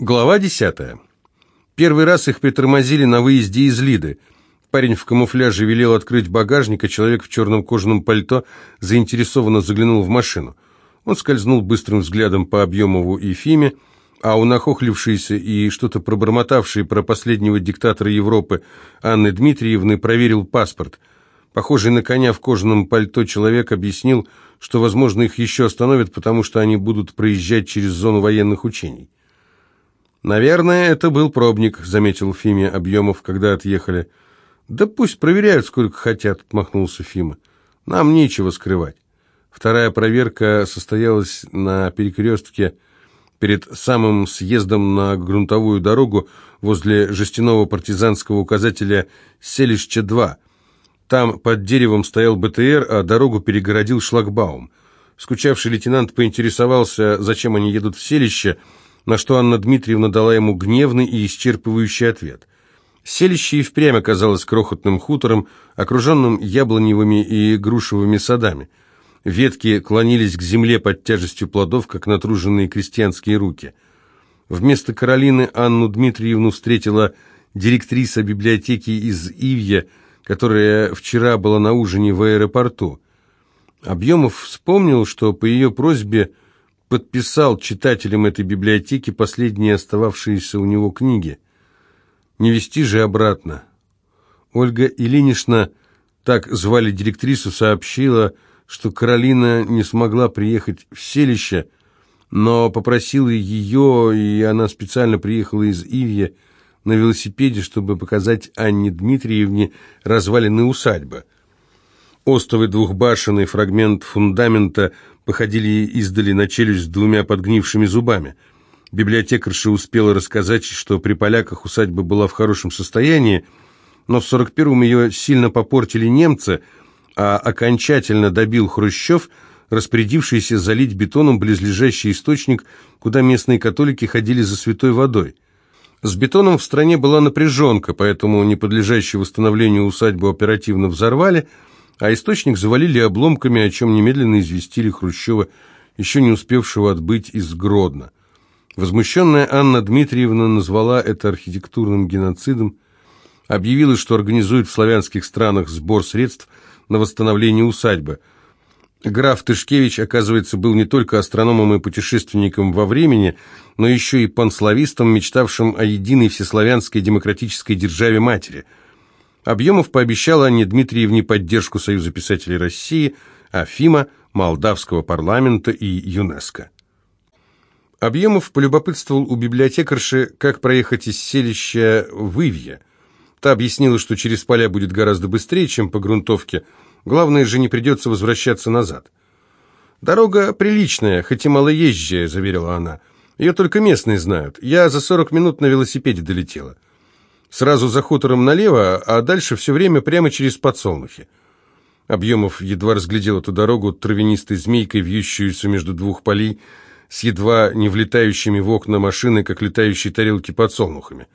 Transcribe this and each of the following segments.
Глава десятая. Первый раз их притормозили на выезде из Лиды. Парень в камуфляже велел открыть багажник, а человек в черном кожаном пальто заинтересованно заглянул в машину. Он скользнул быстрым взглядом по Объемову и Фиме, а у нахохлившейся и что-то пробормотавшей про последнего диктатора Европы Анны Дмитриевны проверил паспорт. Похожий на коня в кожаном пальто человек объяснил, что, возможно, их еще остановят, потому что они будут проезжать через зону военных учений. «Наверное, это был пробник», — заметил Фиме Объемов, когда отъехали. «Да пусть проверяют, сколько хотят», — отмахнулся Фима. «Нам нечего скрывать». Вторая проверка состоялась на перекрестке перед самым съездом на грунтовую дорогу возле жестяного партизанского указателя «Селище-2». Там под деревом стоял БТР, а дорогу перегородил шлагбаум. Скучавший лейтенант поинтересовался, зачем они едут в селище, — на что Анна Дмитриевна дала ему гневный и исчерпывающий ответ. Селище и впрямь оказалось крохотным хутором, окруженным яблоневыми и грушевыми садами. Ветки клонились к земле под тяжестью плодов, как натруженные крестьянские руки. Вместо Каролины Анну Дмитриевну встретила директриса библиотеки из Ивья, которая вчера была на ужине в аэропорту. Объемов вспомнил, что по ее просьбе подписал читателям этой библиотеки последние остававшиеся у него книги. Не вести же обратно. Ольга Ильинична, так звали директрису, сообщила, что Каролина не смогла приехать в селище, но попросила ее, и она специально приехала из Ивья на велосипеде, чтобы показать Анне Дмитриевне развалины усадьбы. Остовы двух башен и фрагмент фундамента походили издали на челюсть с двумя подгнившими зубами. Библиотекарша успела рассказать, что при поляках усадьба была в хорошем состоянии, но в 41-м ее сильно попортили немцы, а окончательно добил Хрущев, распорядившийся залить бетоном близлежащий источник, куда местные католики ходили за святой водой. С бетоном в стране была напряженка, поэтому неподлежащую восстановлению усадьбу оперативно взорвали – а источник завалили обломками, о чем немедленно известили Хрущева, еще не успевшего отбыть из Гродно. Возмущенная Анна Дмитриевна назвала это архитектурным геноцидом, объявила, что организует в славянских странах сбор средств на восстановление усадьбы. Граф Тышкевич, оказывается, был не только астрономом и путешественником во времени, но еще и панславистом, мечтавшим о единой всеславянской демократической державе матери – Объемов пообещал Анне Дмитриевне поддержку Союза писателей России, Афима, Молдавского парламента и ЮНЕСКО. Объемов полюбопытствовал у библиотекарши, как проехать из селища в Ивье. Та объяснила, что через поля будет гораздо быстрее, чем по грунтовке, главное же не придется возвращаться назад. «Дорога приличная, хоть и малоезжая», — заверила она. «Ее только местные знают. Я за сорок минут на велосипеде долетела». Сразу за хутором налево, а дальше все время прямо через подсолнухи. Объемов едва разглядел эту дорогу травянистой змейкой, вьющуюся между двух полей, с едва не влетающими в окна машины, как летающие тарелки подсолнухами.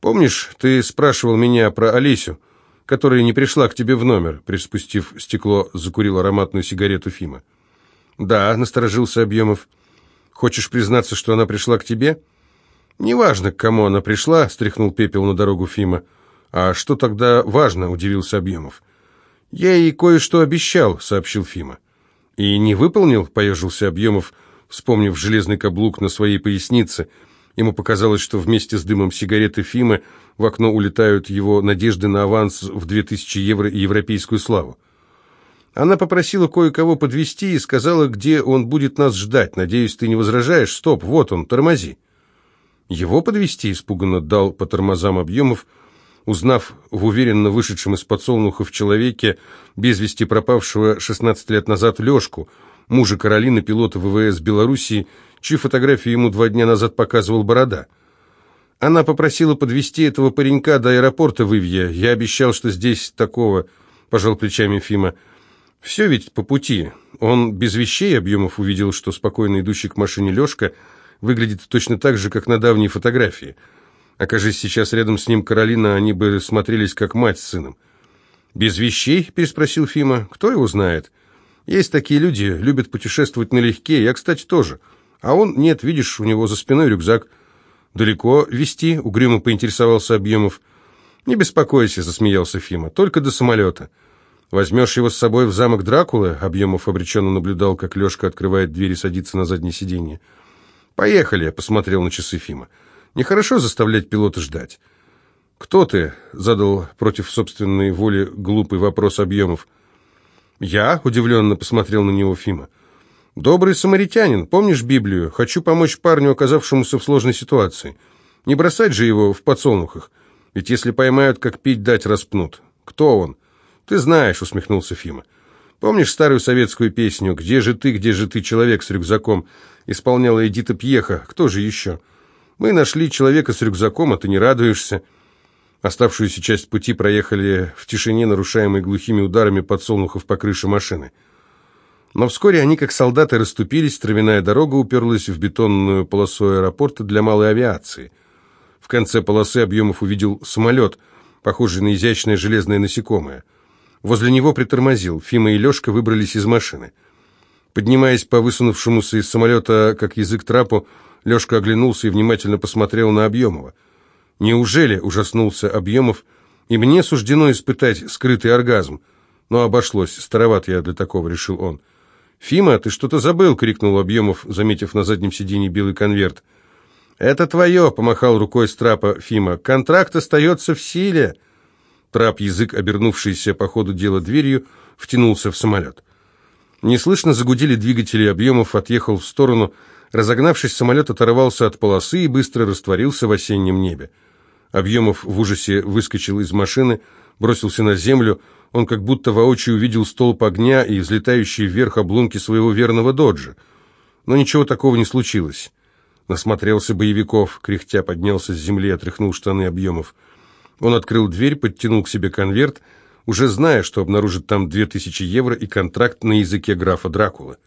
«Помнишь, ты спрашивал меня про Олесю, которая не пришла к тебе в номер?» Приспустив стекло, закурил ароматную сигарету Фима. «Да», — насторожился Объемов. «Хочешь признаться, что она пришла к тебе?» «Неважно, к кому она пришла», — стряхнул пепел на дорогу Фима. «А что тогда важно?» — удивился Объемов. «Я ей кое-что обещал», — сообщил Фима. «И не выполнил?» — поежился Объемов, вспомнив железный каблук на своей пояснице. Ему показалось, что вместе с дымом сигареты Фимы в окно улетают его надежды на аванс в 2000 евро и европейскую славу. Она попросила кое-кого подвести и сказала, где он будет нас ждать. Надеюсь, ты не возражаешь? Стоп, вот он, тормози. Его подвести испуганно дал по тормозам объемов, узнав в уверенно вышедшем из подсолнухов человеке без вести пропавшего 16 лет назад Лешку, мужа Каролины, пилота ВВС Белоруссии, чьи фотографии ему два дня назад показывал Борода. Она попросила подвести этого паренька до аэропорта в Ивье. Я обещал, что здесь такого, пожал плечами Фима. Все ведь по пути. Он без вещей объемов увидел, что спокойно идущий к машине Лешка – выглядит точно так же, как на давней фотографии. Окажись сейчас рядом с ним Каролина, они бы смотрелись как мать с сыном. «Без вещей?» – переспросил Фима. «Кто его знает? Есть такие люди, любят путешествовать налегке, я, кстати, тоже. А он, нет, видишь, у него за спиной рюкзак. «Далеко вести?» — угрюмо поинтересовался Объемов. «Не беспокойся», — засмеялся Фима, — «только до самолета». «Возьмешь его с собой в замок Дракулы?» — Объемов обреченно наблюдал, как Лешка открывает дверь и садится на заднее сиденье. «Поехали», — посмотрел на часы Фима. «Нехорошо заставлять пилота ждать». «Кто ты?» — задал против собственной воли глупый вопрос Объемов. «Я?» — удивленно посмотрел на него Фима. «Добрый самаритянин, помнишь Библию? Хочу помочь парню, оказавшемуся в сложной ситуации. Не бросать же его в подсолнухах. Ведь если поймают, как пить дать, распнут. Кто он?» «Ты знаешь», — усмехнулся Фима. «Помнишь старую советскую песню «Где же ты, где же ты, человек с рюкзаком?» исполняла Эдита Пьеха. Кто же еще? Мы нашли человека с рюкзаком, а ты не радуешься». Оставшуюся часть пути проехали в тишине, нарушаемой глухими ударами подсолнухов по крыше машины. Но вскоре они, как солдаты, расступились, травяная дорога уперлась в бетонную полосу аэропорта для малой авиации. В конце полосы объемов увидел самолет, похожий на изящное железное насекомое. Возле него притормозил. Фима и Лешка выбрались из машины. Поднимаясь по высунувшемуся из самолета, как язык трапу, Лешка оглянулся и внимательно посмотрел на Объемова. «Неужели?» — ужаснулся Объемов. «И мне суждено испытать скрытый оргазм». Но обошлось, староват я для такого, решил он. «Фима, ты что-то забыл!» — крикнул Объемов, заметив на заднем сиденье белый конверт. «Это твое!» — помахал рукой с трапа Фима. «Контракт остается в силе!» Трап, язык, обернувшийся по ходу дела дверью, втянулся в самолет. Неслышно загудели двигатели, Объемов отъехал в сторону. Разогнавшись, самолет оторвался от полосы и быстро растворился в осеннем небе. Объемов в ужасе выскочил из машины, бросился на землю, он как будто воочию увидел столб огня и взлетающие вверх обломки своего верного доджа. Но ничего такого не случилось. Насмотрелся боевиков, кряхтя поднялся с земли, отряхнул штаны объемов. Он открыл дверь, подтянул к себе конверт, уже зная, что обнаружит там две тысячи евро и контракт на языке графа Дракулы.